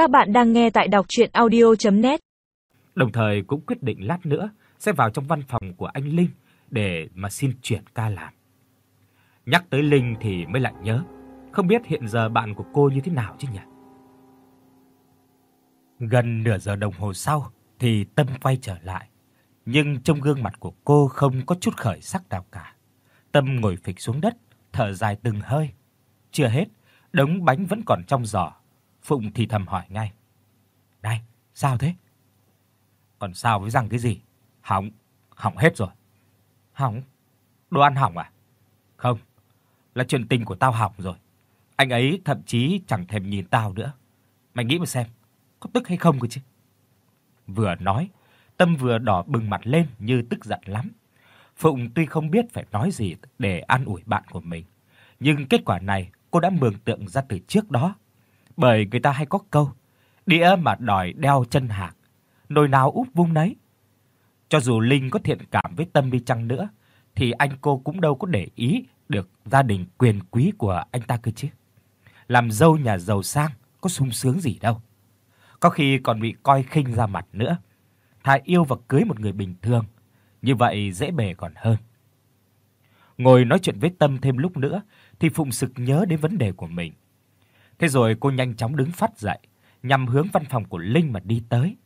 Các bạn đang nghe tại đọc audio net Đồng thời cũng quyết định lát nữa sẽ vào trong văn phòng của anh Linh để mà xin chuyển ca làm. Nhắc tới Linh thì mới lại nhớ, không biết hiện giờ bạn của cô như thế nào chứ nhỉ? Gần nửa giờ đồng hồ sau thì Tâm quay trở lại, nhưng trong gương mặt của cô không có chút khởi sắc nào cả. Tâm ngồi phịch xuống đất, thở dài từng hơi. Chưa hết, đống bánh vẫn còn trong giỏ. Phụng thì thầm hỏi ngay: "Này, sao thế?" "Còn sao với răng cái gì? Hỏng, hỏng hết rồi." "Hỏng? Đồ ăn hỏng à?" "Không, là chuyện tình của tao hỏng rồi. Anh ấy thậm chí chẳng thèm nhìn tao nữa. Mày nghĩ mà xem, có tức hay không cơ chứ?" Vừa nói, Tâm vừa đỏ bừng mặt lên như tức giận lắm. Phụng tuy không biết phải nói gì để an ủi bạn của mình, nhưng kết quả này cô đã mường tượng ra từ trước đó. Bởi người ta hay có câu, đĩa mà đòi đeo chân hạc, nồi nào úp vung nấy. Cho dù Linh có thiện cảm với Tâm đi chăng nữa thì anh cô cũng đâu có để ý được gia đình quyền quý của anh ta cơ chứ. Làm dâu nhà giàu sang có sung sướng gì đâu. Có khi còn bị coi khinh ra mặt nữa. Thà yêu và cưới một người bình thường, như vậy dễ bề còn hơn. Ngồi nói chuyện với Tâm thêm lúc nữa thì Phụng sực nhớ đến vấn đề của mình. Thế rồi cô nhanh chóng đứng phát dậy, nhằm hướng văn phòng của Linh mà đi tới.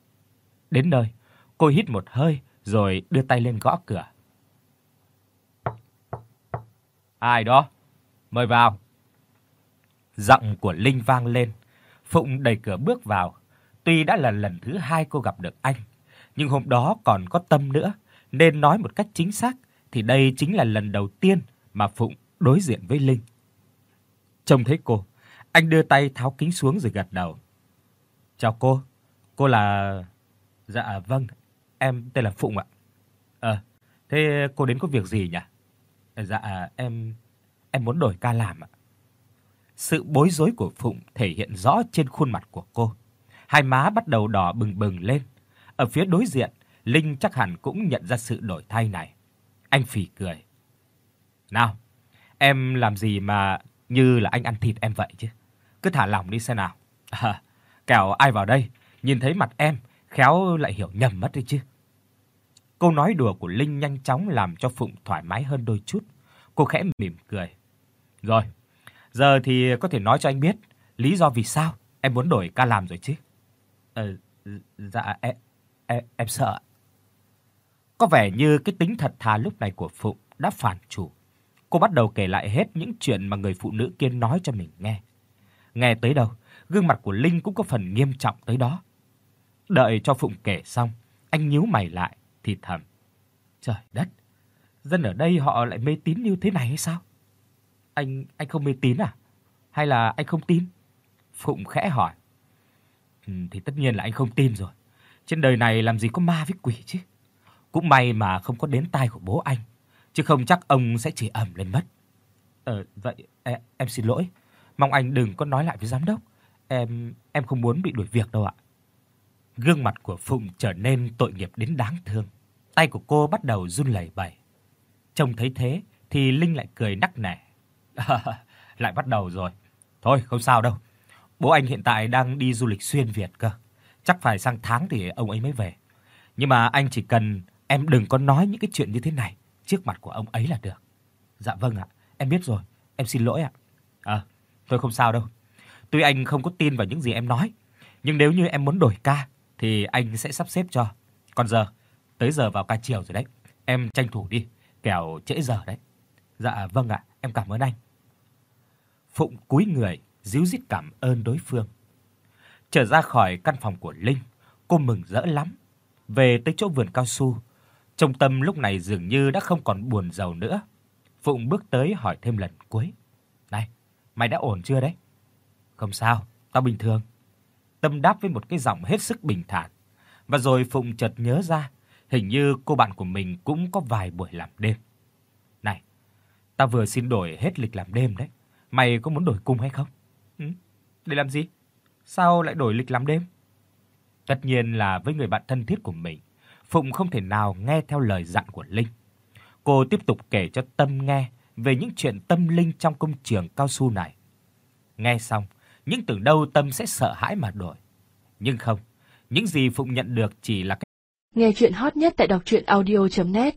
Đến nơi, cô hít một hơi rồi đưa tay lên gõ cửa. Ai đó? Mời vào. Giọng của Linh vang lên. Phụng đẩy cửa bước vào. Tuy đã là lần thứ hai cô gặp được anh, nhưng hôm đó còn có tâm nữa, nên nói một cách chính xác thì đây chính là lần đầu tiên mà Phụng đối diện với Linh. Trông thấy cô, anh đưa tay tháo kính xuống rồi gật đầu. "Chào cô, cô là Dạ vâng, em tên là Phụng ạ." "Ờ, thế cô đến có việc gì nhỉ?" "Dạ em em muốn đổi ca làm ạ." Sự bối rối của Phụng thể hiện rõ trên khuôn mặt của cô. Hai má bắt đầu đỏ bừng bừng lên. Ở phía đối diện, Linh chắc hẳn cũng nhận ra sự đổi thay này. Anh phì cười. "Nào, em làm gì mà như là anh ăn thịt em vậy chứ. Cứ thả lỏng đi xem nào. À, kẻo ai vào đây nhìn thấy mặt em, khéo lại hiểu nhầm mất đi chứ." Câu nói đùa của Linh nhanh chóng làm cho Phụng thoải mái hơn đôi chút. Cô khẽ mỉm cười. "Rồi, giờ thì có thể nói cho anh biết lý do vì sao em muốn đổi ca làm rồi chứ?" "Ờ dạ em em, em sợ." Có vẻ như cái tính thật thà lúc này của Phụng đã phản chủ. Cô bắt đầu kể lại hết những chuyện mà người phụ nữ kia nói cho mình nghe. Nghe tới đâu, gương mặt của Linh cũng có phần nghiêm trọng tới đó. Đợi cho Phụng kể xong, anh nhíu mày lại thì thầm: "Trời đất, dân ở đây họ lại mê tín như thế này hay sao? Anh anh không mê tín à? Hay là anh không tin?" Phụng khẽ hỏi. "Ừ thì tất nhiên là anh không tin rồi. Trên đời này làm gì có ma với quỷ chứ. Cũng may mà không có đến tai của bố anh, chứ không chắc ông sẽ chỉ ầm lên mất." "Ờ vậy em, em xin lỗi, mong anh đừng có nói lại với giám đốc. Em em không muốn bị đuổi việc đâu ạ." Gương mặt của Phụng trở nên tội nghiệp đến đáng thương. Tay của cô bắt đầu run lẩy bẩy. Trông thấy thế thì Linh lại cười nắc nẻ. lại bắt đầu rồi. Thôi không sao đâu. Bố anh hiện tại đang đi du lịch xuyên Việt cơ. Chắc phải sang tháng thì ông ấy mới về. Nhưng mà anh chỉ cần em đừng có nói những cái chuyện như thế này trước mặt của ông ấy là được. Dạ vâng ạ, em biết rồi, em xin lỗi ạ. À, tôi không sao đâu. Tuy anh không có tin vào những gì em nói, nhưng nếu như em muốn đổi ca thì anh sẽ sắp xếp cho. Còn giờ, tới giờ vào ca chiều rồi đấy. Em tranh thủ đi, kẻo trễ giờ đấy. Dạ vâng ạ, em cảm ơn anh. Phụng cúi người, díu dít cảm ơn đối phương. Trở ra khỏi căn phòng của Linh, cô mừng rỡ lắm. Về tới chỗ vườn cao su, trong tâm lúc này dường như đã không còn buồn rầu nữa. Phụng bước tới hỏi thêm lần cuối. Mày đã ổn chưa đấy?" "Không sao, tao bình thường." Tâm đáp với một cái giọng hết sức bình thản. Và rồi Phụng chợt nhớ ra, hình như cô bạn của mình cũng có vài buổi làm đêm. "Này, tao vừa xin đổi hết lịch làm đêm đấy. Mày có muốn đổi cùng hay không?" "Ừ, để làm gì? Sao lại đổi lịch làm đêm?" Tất nhiên là với người bạn thân thiết của mình, Phụng không thể nào nghe theo lời dặn của Linh. Cô tiếp tục kể cho Tâm nghe về những chuyện tâm linh trong công trường cao su này. Nghe xong, những tưởng đâu Tâm sẽ sợ hãi mà đổi. Nhưng không, những gì Phụng nhận được chỉ là cái Nghe chuyện hot nhất tại đọc audio net